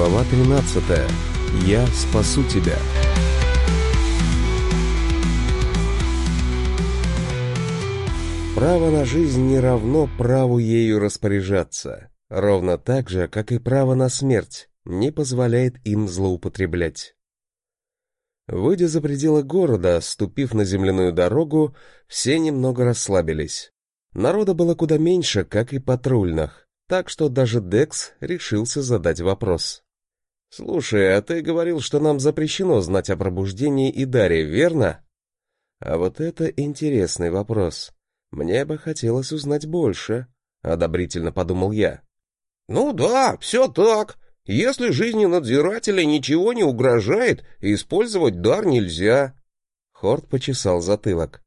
Глава 13. Я спасу тебя. Право на жизнь не равно праву ею распоряжаться, ровно так же, как и право на смерть не позволяет им злоупотреблять. Выйдя за пределы города, ступив на земляную дорогу, все немного расслабились. Народа было куда меньше, как и патрульных, так что даже Декс решился задать вопрос. «Слушай, а ты говорил, что нам запрещено знать о пробуждении и даре, верно?» «А вот это интересный вопрос. Мне бы хотелось узнать больше», — одобрительно подумал я. «Ну да, все так. Если жизни надзирателя ничего не угрожает, использовать дар нельзя». Хорд почесал затылок.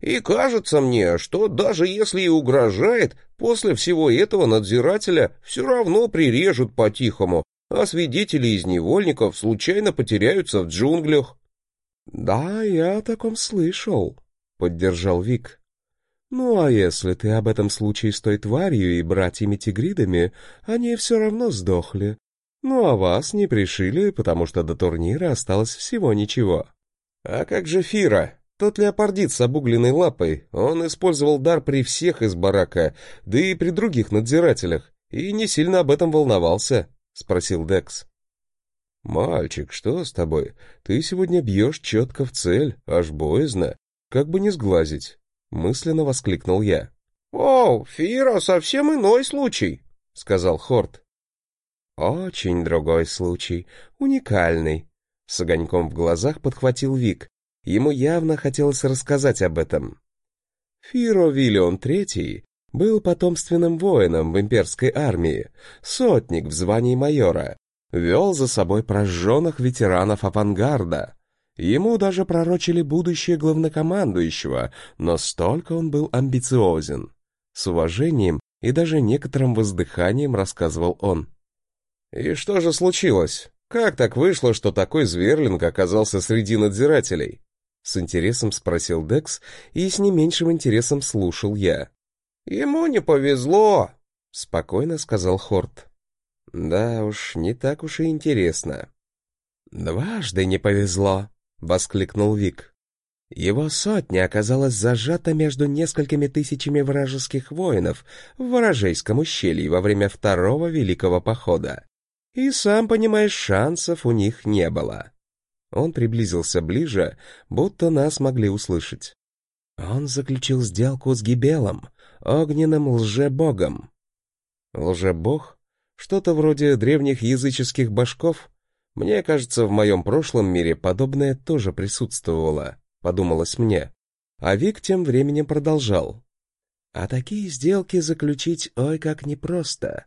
И кажется мне, что даже если и угрожает, после всего этого надзирателя все равно прирежут по-тихому, а свидетели из невольников случайно потеряются в джунглях. — Да, я о таком слышал, — поддержал Вик. — Ну а если ты об этом случае с той тварью и братьями-тигридами, они все равно сдохли. Ну а вас не пришили, потому что до турнира осталось всего ничего. — А как же Фира? Тот леопардит с обугленной лапой, он использовал дар при всех из барака, да и при других надзирателях, и не сильно об этом волновался, — спросил Декс. «Мальчик, что с тобой? Ты сегодня бьешь четко в цель, аж боязно. Как бы не сглазить!» — мысленно воскликнул я. «О, Фира, совсем иной случай!» — сказал Хорт. «Очень другой случай, уникальный!» С огоньком в глазах подхватил Вик. Ему явно хотелось рассказать об этом. Фиро Виллион III был потомственным воином в имперской армии, сотник в звании майора, вел за собой прожженных ветеранов авангарда. Ему даже пророчили будущее главнокомандующего, но столько он был амбициозен. С уважением и даже некоторым воздыханием рассказывал он. «И что же случилось? Как так вышло, что такой зверлинг оказался среди надзирателей?» С интересом спросил Декс, и с не меньшим интересом слушал я. «Ему не повезло», — спокойно сказал Хорт. «Да уж, не так уж и интересно». «Дважды не повезло», — воскликнул Вик. Его сотня оказалась зажата между несколькими тысячами вражеских воинов в Ворожейском ущелье во время второго Великого Похода. И, сам понимаешь, шансов у них не было. Он приблизился ближе, будто нас могли услышать. Он заключил сделку с Гибелом, огненным лжебогом. Лжебог? Что-то вроде древних языческих башков? Мне кажется, в моем прошлом мире подобное тоже присутствовало, подумалось мне. А Вик тем временем продолжал. А такие сделки заключить ой как непросто.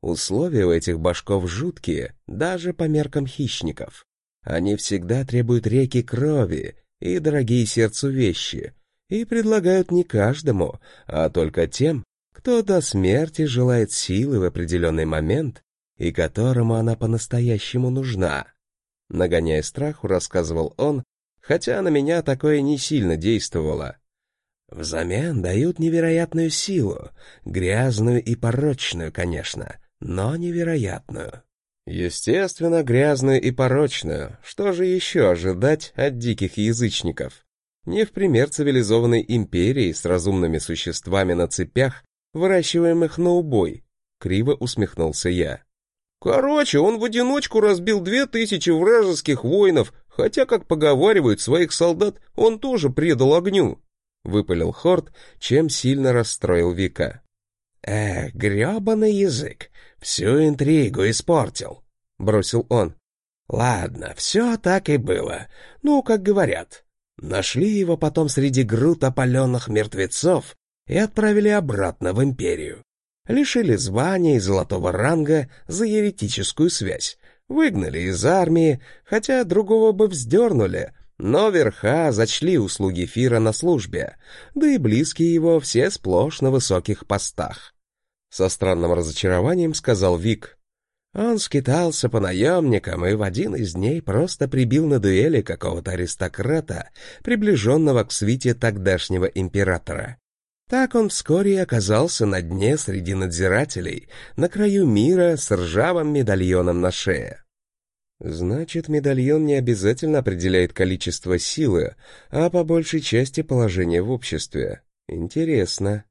Условия у этих башков жуткие, даже по меркам хищников. Они всегда требуют реки крови и дорогие сердцу вещи, и предлагают не каждому, а только тем, кто до смерти желает силы в определенный момент и которому она по-настоящему нужна. Нагоняя страху, рассказывал он, хотя на меня такое не сильно действовало. Взамен дают невероятную силу, грязную и порочную, конечно, но невероятную. Естественно, грязную и порочную. Что же еще ожидать от диких язычников? Не в пример цивилизованной империи с разумными существами на цепях, выращиваемых на убой. Криво усмехнулся я. Короче, он в одиночку разбил две тысячи вражеских воинов, хотя, как поговаривают своих солдат, он тоже предал огню. Выпалил Хорд, чем сильно расстроил Вика. «Эх, грёбаный язык, всю интригу испортил», — бросил он. «Ладно, все так и было. Ну, как говорят. Нашли его потом среди груд опаленных мертвецов и отправили обратно в империю. Лишили звания и золотого ранга за еретическую связь. Выгнали из армии, хотя другого бы вздернули, но верха зачли услуги Фира на службе, да и близкие его все сплошь на высоких постах. Со странным разочарованием сказал Вик. Он скитался по наемникам и в один из дней просто прибил на дуэли какого-то аристократа, приближенного к свите тогдашнего императора. Так он вскоре оказался на дне среди надзирателей, на краю мира с ржавым медальоном на шее. Значит, медальон не обязательно определяет количество силы, а по большей части положение в обществе. Интересно.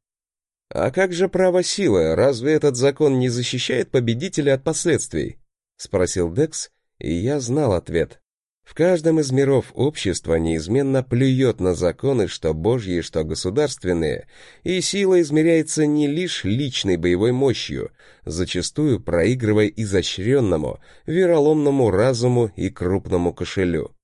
А как же право силы? Разве этот закон не защищает победителя от последствий? Спросил Декс, и я знал ответ. В каждом из миров общества неизменно плюет на законы, что божьи, что государственные, и сила измеряется не лишь личной боевой мощью, зачастую проигрывая изощренному, вероломному разуму и крупному кошелю.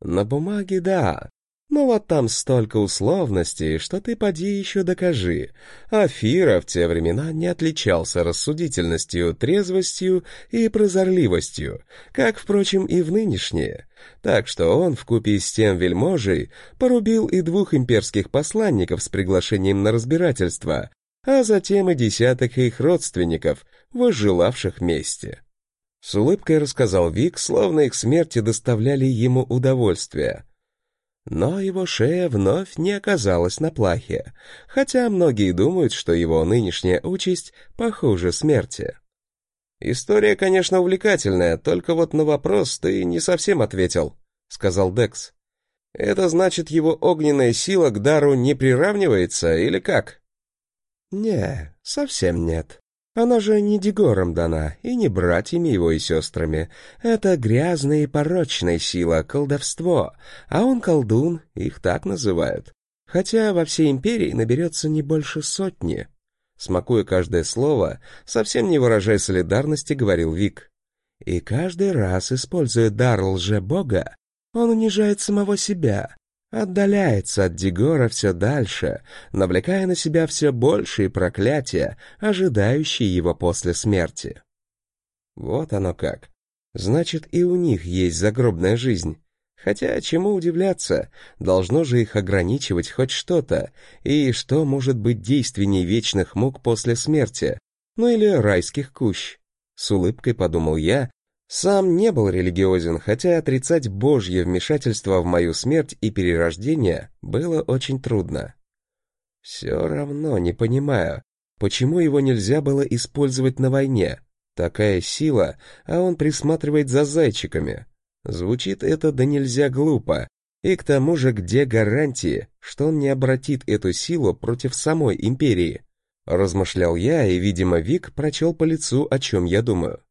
На бумаге да, но вот там столько условностей, что ты поди еще докажи. А Фира в те времена не отличался рассудительностью, трезвостью и прозорливостью, как, впрочем, и в нынешние. Так что он, вкупе с тем вельможей, порубил и двух имперских посланников с приглашением на разбирательство, а затем и десяток их родственников, возжелавших мести. С улыбкой рассказал Вик, словно их смерти доставляли ему удовольствие — но его шея вновь не оказалась на плахе, хотя многие думают, что его нынешняя участь похуже смерти. «История, конечно, увлекательная, только вот на вопрос ты не совсем ответил», — сказал Декс. «Это значит, его огненная сила к дару не приравнивается или как?» «Не, совсем нет. Она же не Дегором дана, и не братьями его и сестрами. Это грязная и порочная сила, колдовство, а он колдун, их так называют. Хотя во всей империи наберется не больше сотни. Смакуя каждое слово, совсем не выражая солидарности, говорил Вик. И каждый раз, используя дар лже-бога, он унижает самого себя, отдаляется от Дигора все дальше, навлекая на себя все большие проклятия, ожидающие его после смерти. Вот оно как. Значит, и у них есть загробная жизнь. Хотя, чему удивляться, должно же их ограничивать хоть что-то, и что может быть действенней вечных мук после смерти, ну или райских кущ. С улыбкой подумал я, сам не был религиозен, хотя отрицать Божье вмешательство в мою смерть и перерождение было очень трудно. Все равно не понимаю, почему его нельзя было использовать на войне. Такая сила, а он присматривает за зайчиками. Звучит это да нельзя глупо. И к тому же где гарантии, что он не обратит эту силу против самой империи? Размышлял я, и, видимо, Вик прочел по лицу, о чем я думаю.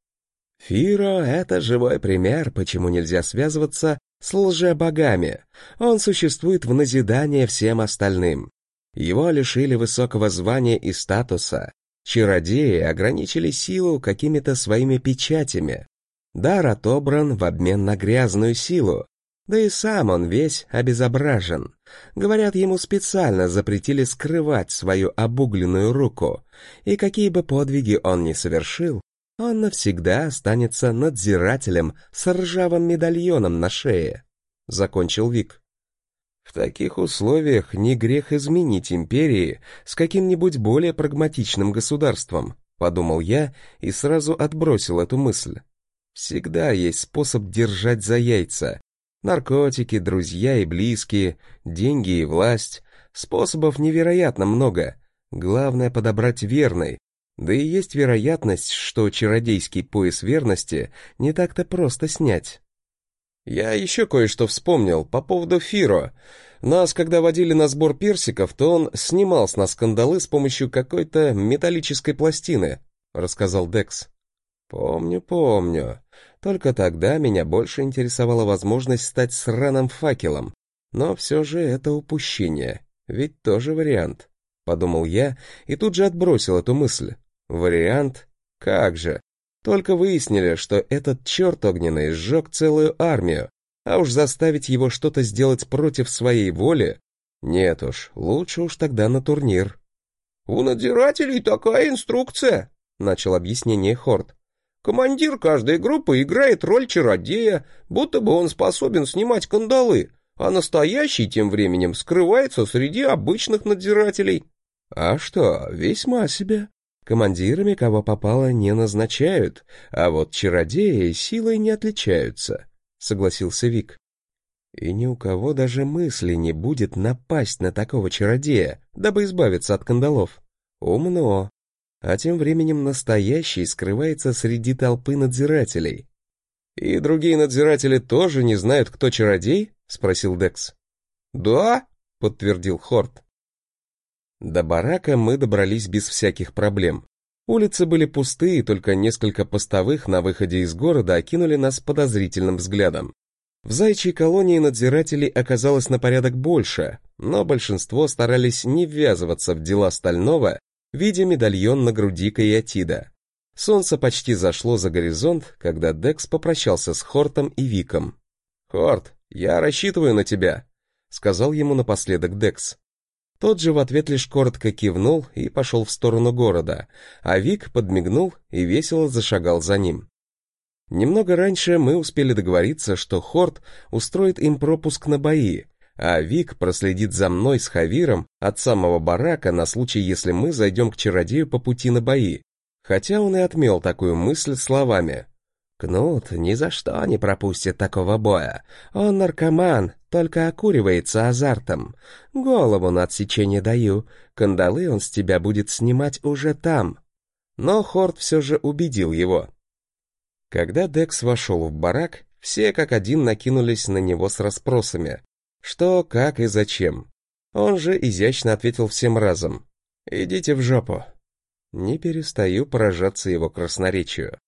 Фиро — это живой пример, почему нельзя связываться с лжебогами. Он существует в назидание всем остальным. Его лишили высокого звания и статуса. Чародеи ограничили силу какими-то своими печатями. Дар отобран в обмен на грязную силу. Да и сам он весь обезображен. Говорят, ему специально запретили скрывать свою обугленную руку. И какие бы подвиги он ни совершил, он навсегда останется надзирателем с ржавым медальоном на шее», — закончил Вик. В таких условиях не грех изменить империи с каким-нибудь более прагматичным государством, подумал я и сразу отбросил эту мысль. Всегда есть способ держать за яйца. Наркотики, друзья и близкие, деньги и власть. Способов невероятно много. Главное подобрать верный, да и есть вероятность, что чародейский пояс верности не так-то просто снять. Я еще кое-что вспомнил по поводу Фиро. Нас, когда водили на сбор персиков, то он снимал с нас скандалы с помощью какой-то металлической пластины, рассказал Декс. Помню, помню. Только тогда меня больше интересовала возможность стать сраным факелом. Но все же это упущение. Ведь тоже вариант. Подумал я и тут же отбросил эту мысль. Вариант? Как же. Только выяснили, что этот черт огненный сжег целую армию, а уж заставить его что-то сделать против своей воли? Нет уж, лучше уж тогда на турнир. «У надзирателей такая инструкция», — начал объяснение Хорд. «Командир каждой группы играет роль чародея, будто бы он способен снимать кандалы, а настоящий тем временем скрывается среди обычных надзирателей». «А что, весьма себе», Командирами кого попало не назначают, а вот чародеи силой не отличаются, согласился Вик. И ни у кого даже мысли не будет напасть на такого чародея, дабы избавиться от кандалов. Умно. А тем временем настоящий скрывается среди толпы надзирателей. «И другие надзиратели тоже не знают, кто чародей?» — спросил Декс. «Да», — подтвердил Хорт. До барака мы добрались без всяких проблем. Улицы были пустые, только несколько постовых на выходе из города окинули нас подозрительным взглядом. В зайчьей колонии надзирателей оказалось на порядок больше, но большинство старались не ввязываться в дела стального, видя медальон на груди Каятида. Солнце почти зашло за горизонт, когда Декс попрощался с Хортом и Виком. «Хорт, я рассчитываю на тебя», — сказал ему напоследок Декс. Тот же в ответ лишь коротко кивнул и пошел в сторону города, а Вик подмигнул и весело зашагал за ним. Немного раньше мы успели договориться, что Хорт устроит им пропуск на бои, а Вик проследит за мной с Хавиром от самого барака на случай, если мы зайдем к чародею по пути на бои. Хотя он и отмел такую мысль словами. «Кнут ни за что не пропустит такого боя. Он наркоман, только окуривается азартом. Голову на отсечение даю, кандалы он с тебя будет снимать уже там». Но Хорт все же убедил его. Когда Декс вошел в барак, все как один накинулись на него с расспросами. Что, как и зачем. Он же изящно ответил всем разом. «Идите в жопу». Не перестаю поражаться его красноречию.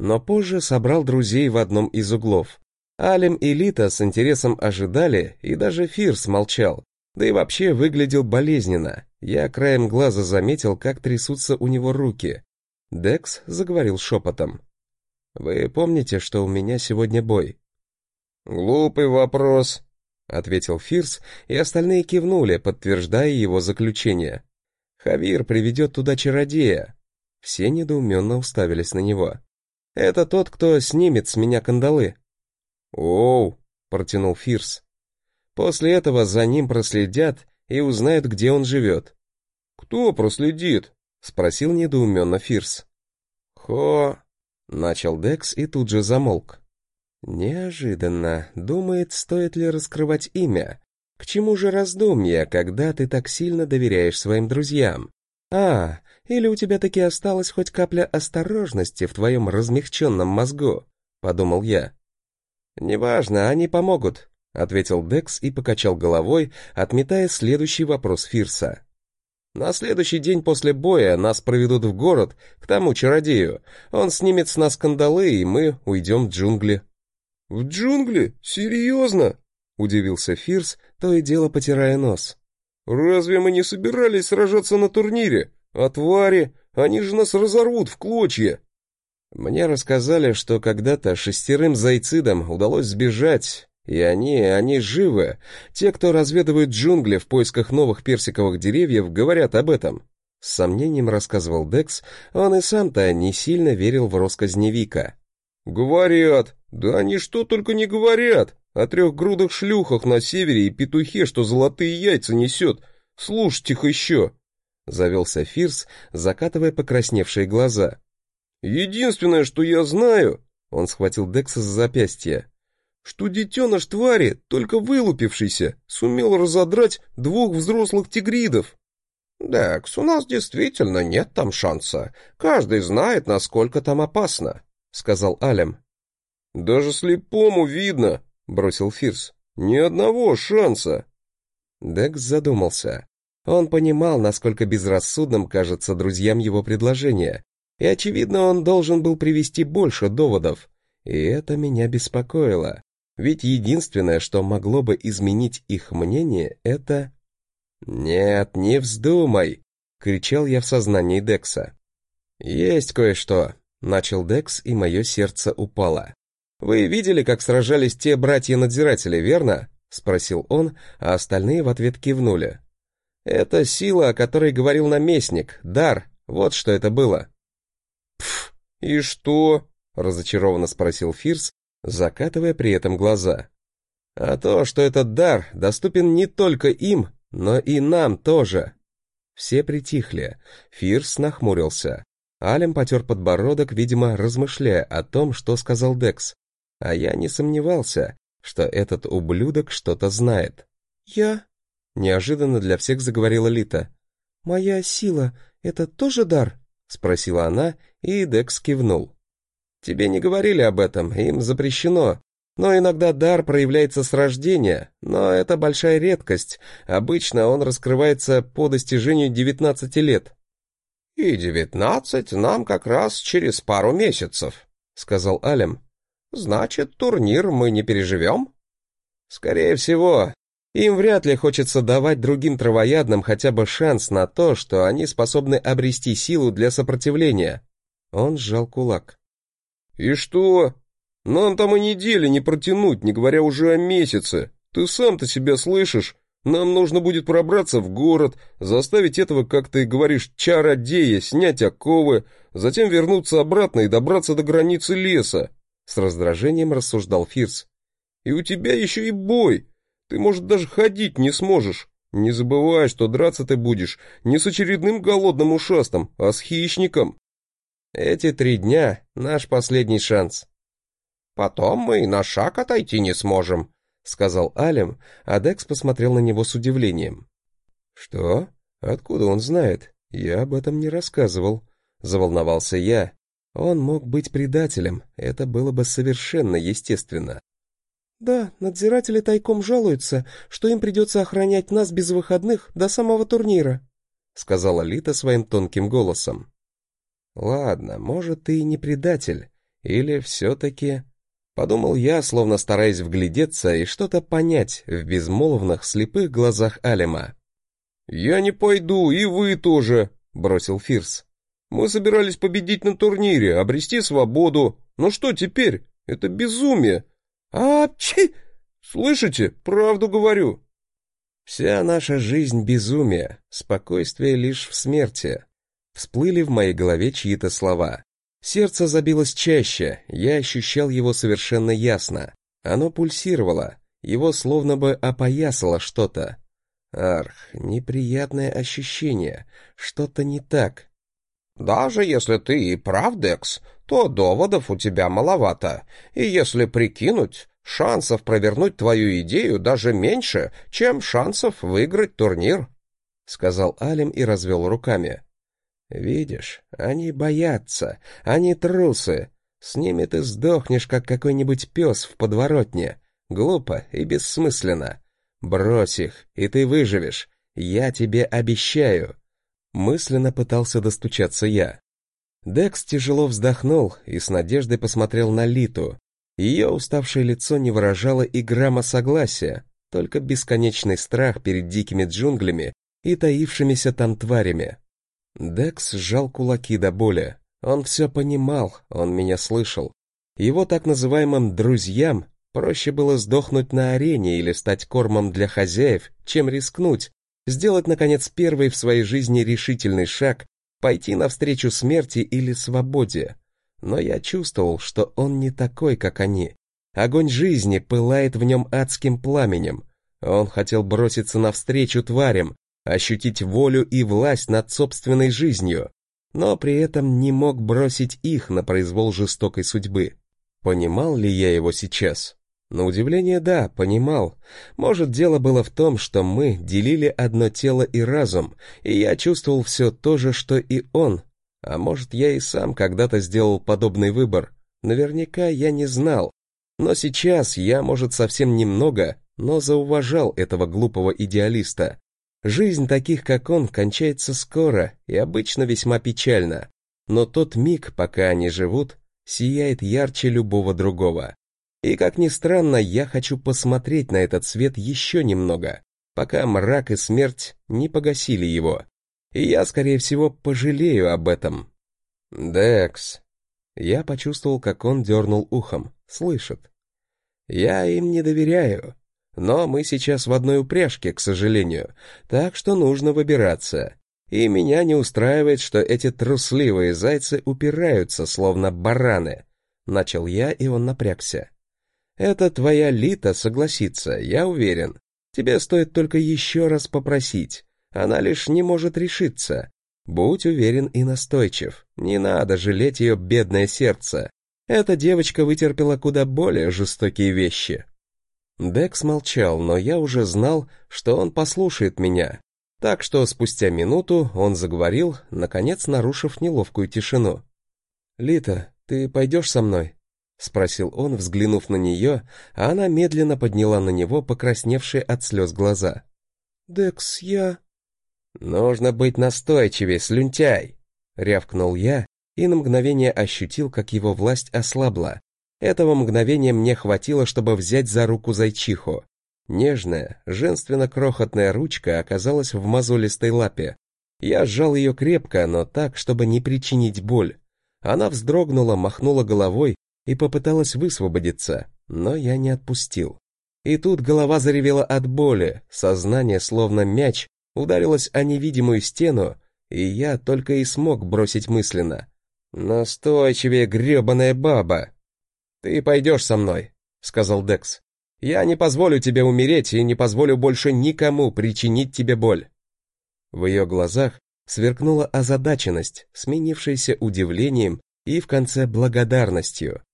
Но позже собрал друзей в одном из углов. Алим и Лита с интересом ожидали, и даже Фирс молчал. Да и вообще выглядел болезненно. Я краем глаза заметил, как трясутся у него руки. Декс заговорил шепотом. Вы помните, что у меня сегодня бой? Глупый вопрос, ответил Фирс, и остальные кивнули, подтверждая его заключение. Хавир приведет туда чародея. Все недоуменно уставились на него. Это тот, кто снимет с меня кандалы. Оу, протянул Фирс. После этого за ним проследят и узнают, где он живет. Кто проследит? спросил недоуменно Фирс. Хо, Начал Декс и тут же замолк. Неожиданно. Думает, стоит ли раскрывать имя. К чему же раздумья, когда ты так сильно доверяешь своим друзьям? А, или у тебя таки осталась хоть капля осторожности в твоем размягченном мозгу? Подумал я. Неважно, они помогут, ответил Декс и покачал головой, отметая следующий вопрос Фирса. На следующий день после боя нас проведут в город к тому чародею. Он снимет с нас кандалы, и мы уйдем в джунгли». «В джунгли? Серьезно?» — удивился Фирс, то и дело потирая нос. «Разве мы не собирались сражаться на турнире? А твари, они же нас разорвут в клочья!» Мне рассказали, что когда-то шестерым зайцидам удалось сбежать, и они, они живы. Те, кто разведывают джунгли в поисках новых персиковых деревьев, говорят об этом. С сомнением рассказывал Декс, он и сам-то не сильно верил в россказни Вика. «Говорят! Да они что только не говорят! О трехгрудых шлюхах на севере и петухе, что золотые яйца несет! Слушать их еще!» Завелся Фирс, закатывая покрасневшие глаза. «Единственное, что я знаю...» Он схватил Декса за запястье что детеныш твари, только вылупившийся, сумел разодрать двух взрослых тигридов. «Декс, у нас действительно нет там шанса. Каждый знает, насколько там опасно», — сказал Алем. «Даже слепому видно», — бросил Фирс. «Ни одного шанса». Декс задумался. Он понимал, насколько безрассудным кажется друзьям его предложение, и, очевидно, он должен был привести больше доводов. И это меня беспокоило. Ведь единственное, что могло бы изменить их мнение, это... «Нет, не вздумай!» — кричал я в сознании Декса. «Есть кое-что», — начал Декс, и мое сердце упало. «Вы видели, как сражались те братья-надзиратели, верно?» — спросил он, а остальные в ответ кивнули. «Это сила, о которой говорил наместник, дар, вот что это было». «Пф, и что?» — разочарованно спросил Фирс, закатывая при этом глаза. А то, что этот дар доступен не только им, но и нам тоже. Все притихли. Фирс нахмурился. Алем потер подбородок, видимо, размышляя о том, что сказал Декс. А я не сомневался. что этот ублюдок что-то знает. «Я...» — неожиданно для всех заговорила Лита. «Моя сила — это тоже дар?» — спросила она, и Декс кивнул. «Тебе не говорили об этом, им запрещено. Но иногда дар проявляется с рождения, но это большая редкость. Обычно он раскрывается по достижению 19 лет». «И девятнадцать нам как раз через пару месяцев», — сказал Алем. «Значит, турнир мы не переживем?» «Скорее всего. Им вряд ли хочется давать другим травоядным хотя бы шанс на то, что они способны обрести силу для сопротивления». Он сжал кулак. «И что? Нам там и недели не протянуть, не говоря уже о месяце. Ты сам-то себя слышишь? Нам нужно будет пробраться в город, заставить этого, как ты говоришь, чародея снять оковы, затем вернуться обратно и добраться до границы леса. С раздражением рассуждал Фирс. И у тебя еще и бой. Ты, может, даже ходить не сможешь. Не забывай, что драться ты будешь не с очередным голодным ушастом, а с хищником. Эти три дня — наш последний шанс. Потом мы и на шаг отойти не сможем, — сказал Алим, а Декс посмотрел на него с удивлением. «Что? Откуда он знает? Я об этом не рассказывал». Заволновался я. Он мог быть предателем, это было бы совершенно естественно. «Да, надзиратели тайком жалуются, что им придется охранять нас без выходных до самого турнира», — сказала Лита своим тонким голосом. «Ладно, может, ты и не предатель, или все-таки...» Подумал я, словно стараясь вглядеться и что-то понять в безмолвных слепых глазах Алима. «Я не пойду, и вы тоже», — бросил Фирс. «Мы собирались победить на турнире, обрести свободу. Но что теперь? Это безумие. Апчи! Слышите? Правду говорю». «Вся наша жизнь — безумие, спокойствие лишь в смерти». Всплыли в моей голове чьи-то слова. Сердце забилось чаще, я ощущал его совершенно ясно. Оно пульсировало, его словно бы опоясало что-то. Арх, неприятное ощущение, что-то не так. «Даже если ты и прав, Декс, то доводов у тебя маловато, и если прикинуть, шансов провернуть твою идею даже меньше, чем шансов выиграть турнир», — сказал Алим и развел руками. Видишь, они боятся, они трусы. С ними ты сдохнешь, как какой-нибудь пес в подворотне. Глупо и бессмысленно. Брось их, и ты выживешь. Я тебе обещаю. Мысленно пытался достучаться я. Декс тяжело вздохнул и с надеждой посмотрел на Литу. Ее уставшее лицо не выражало и грамма согласия, только бесконечный страх перед дикими джунглями и таившимися там тварями. Декс сжал кулаки до боли. Он все понимал, он меня слышал. Его так называемым «друзьям» проще было сдохнуть на арене или стать кормом для хозяев, чем рискнуть, сделать, наконец, первый в своей жизни решительный шаг, пойти навстречу смерти или свободе. Но я чувствовал, что он не такой, как они. Огонь жизни пылает в нем адским пламенем. Он хотел броситься навстречу тварям, ощутить волю и власть над собственной жизнью, но при этом не мог бросить их на произвол жестокой судьбы. Понимал ли я его сейчас? На удивление, да, понимал. Может, дело было в том, что мы делили одно тело и разум, и я чувствовал все то же, что и он. А может, я и сам когда-то сделал подобный выбор. Наверняка я не знал. Но сейчас я, может, совсем немного, но зауважал этого глупого идеалиста. Жизнь таких, как он, кончается скоро и обычно весьма печально, но тот миг, пока они живут, сияет ярче любого другого. И, как ни странно, я хочу посмотреть на этот свет еще немного, пока мрак и смерть не погасили его. И я, скорее всего, пожалею об этом. «Декс». Я почувствовал, как он дернул ухом. Слышит. «Я им не доверяю. Но мы сейчас в одной упряжке, к сожалению, так что нужно выбираться. И меня не устраивает, что эти трусливые зайцы упираются, словно бараны. Начал я, и он напрягся. Это твоя Лита согласится, я уверен. Тебе стоит только еще раз попросить. Она лишь не может решиться. Будь уверен и настойчив. Не надо жалеть ее бедное сердце. Эта девочка вытерпела куда более жестокие вещи. Декс молчал, но я уже знал, что он послушает меня. Так что спустя минуту он заговорил, наконец нарушив неловкую тишину. «Лита, ты пойдешь со мной?» — спросил он, взглянув на нее, а она медленно подняла на него покрасневшие от слез глаза. «Декс, я...» «Нужно быть настойчивее, слюнтяй!» — рявкнул я и на мгновение ощутил, как его власть ослабла, этого мгновения мне хватило, чтобы взять за руку зайчиху. Нежная, женственно-крохотная ручка оказалась в мозолистой лапе. Я сжал ее крепко, но так, чтобы не причинить боль. Она вздрогнула, махнула головой и попыталась высвободиться, но я не отпустил. И тут голова заревела от боли, сознание, словно мяч, ударилось о невидимую стену, и я только и смог бросить мысленно. «Настойчивее, гребаная баба!» «Ты пойдешь со мной», — сказал Декс. «Я не позволю тебе умереть и не позволю больше никому причинить тебе боль». В ее глазах сверкнула озадаченность, сменившаяся удивлением и в конце благодарностью.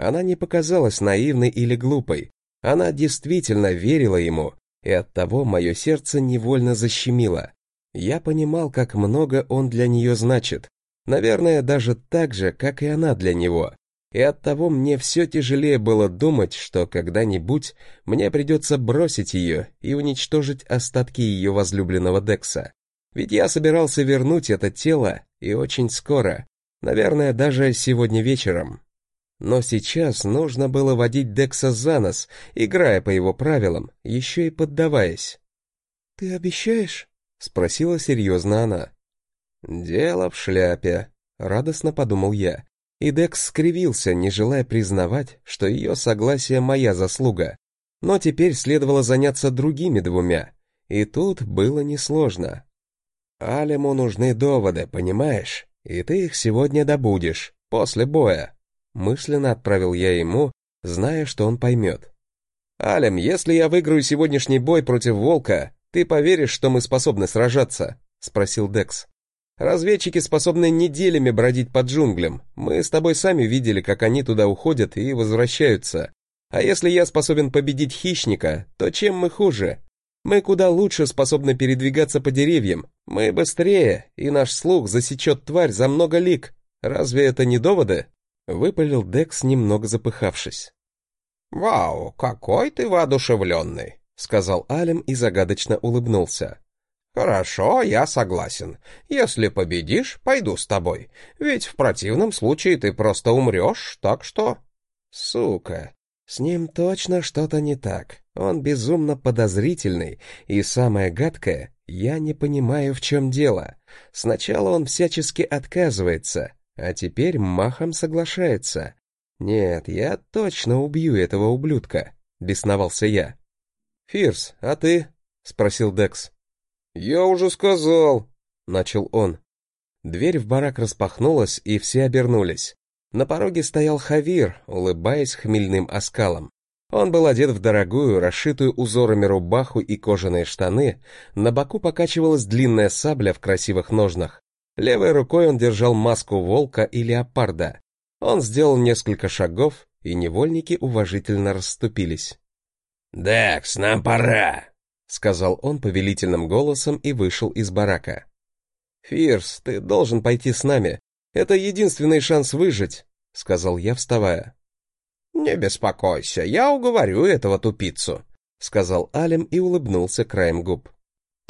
Она не показалась наивной или глупой, она действительно верила ему, и оттого мое сердце невольно защемило. Я понимал, как много он для нее значит, наверное, даже так же, как и она для него и оттого мне все тяжелее было думать, что когда-нибудь мне придется бросить ее и уничтожить остатки ее возлюбленного Декса. Ведь я собирался вернуть это тело, и очень скоро, наверное, даже сегодня вечером. Но сейчас нужно было водить Декса за нос, играя по его правилам, еще и поддаваясь. «Ты обещаешь?» — спросила серьезно она. «Дело в шляпе», — радостно подумал я, и Декс скривился, не желая признавать, что ее согласие моя заслуга. Но теперь следовало заняться другими двумя, и тут было несложно. Алему нужны доводы, понимаешь? И ты их сегодня добудешь, после боя. Мысленно отправил я ему, зная, что он поймет. «Алем, если я выиграю сегодняшний бой против Волка, ты поверишь, что мы способны сражаться?» — спросил Декс. Разведчики способны неделями бродить по джунглям. Мы с тобой сами видели, как они туда уходят и возвращаются. А если я способен победить хищника, то чем мы хуже? Мы куда лучше способны передвигаться по деревьям. Мы быстрее, и наш слух засечет тварь за много лик. Разве это не доводы? Выпалил Декс, немного запыхавшись. «Вау, какой ты воодушевленный!» — сказал Алем и загадочно улыбнулся. «Хорошо, я согласен. Если победишь, пойду с тобой. Ведь в противном случае ты просто умрешь, так что...» «Сука, с ним точно что-то не так. Он безумно подозрительный, и самое гадкое, я не понимаю, в чем дело. Сначала он всячески отказывается, а теперь махом соглашается. Нет, я точно убью этого ублюдка», — бесновался я. «Фирс, а ты?» — спросил Декс. «Я уже сказал», — начал он. Дверь в барак распахнулась, и все обернулись. На пороге стоял Хавир, улыбаясь хмельным оскалом. Он был одет в дорогую, расшитую узорами рубаху и кожаные штаны, на боку покачивалась длинная сабля в красивых ножнах. Левой рукой он держал маску волка и леопарда. Он сделал несколько шагов, и невольники уважительно расступились. «Декс, нам пора!» сказал он повелительным голосом и вышел из барака. Фирс, ты должен пойти с нами. Это единственный шанс выжить, сказал я, вставая. Не беспокойся, я уговорю этого тупицу, сказал Алим и улыбнулся краем губ.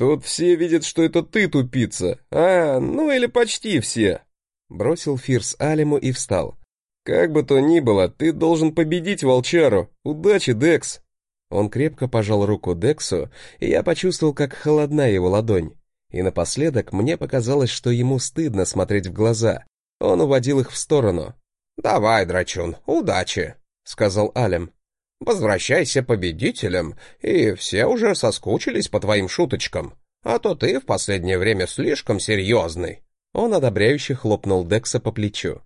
Тут все видят, что это ты тупица. А, ну или почти все, бросил Фирс Алиму и встал. Как бы то ни было, ты должен победить волчару. Удачи, Декс. Он крепко пожал руку Дексу, и я почувствовал, как холодна его ладонь. И напоследок мне показалось, что ему стыдно смотреть в глаза. Он уводил их в сторону. «Давай, драчун, удачи», — сказал Алем. «Возвращайся победителем, и все уже соскучились по твоим шуточкам. А то ты в последнее время слишком серьезный». Он одобряюще хлопнул Декса по плечу.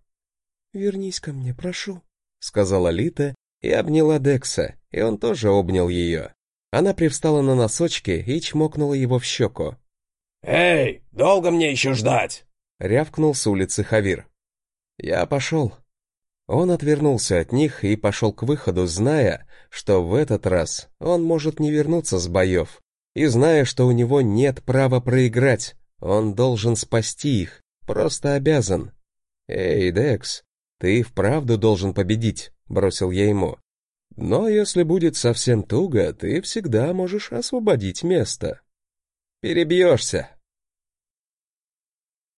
«Вернись ко мне, прошу», — сказала Лита и обняла Декса, и он тоже обнял ее. Она привстала на носочки и чмокнула его в щеку. «Эй, долго мне еще ждать?» — рявкнул с улицы Хавир. «Я пошел». Он отвернулся от них и пошел к выходу, зная, что в этот раз он может не вернуться с боев, и зная, что у него нет права проиграть, он должен спасти их, просто обязан. «Эй, Декс, ты вправду должен победить», — бросил я ему. «Но если будет совсем туго, ты всегда можешь освободить место». «Перебьешься»,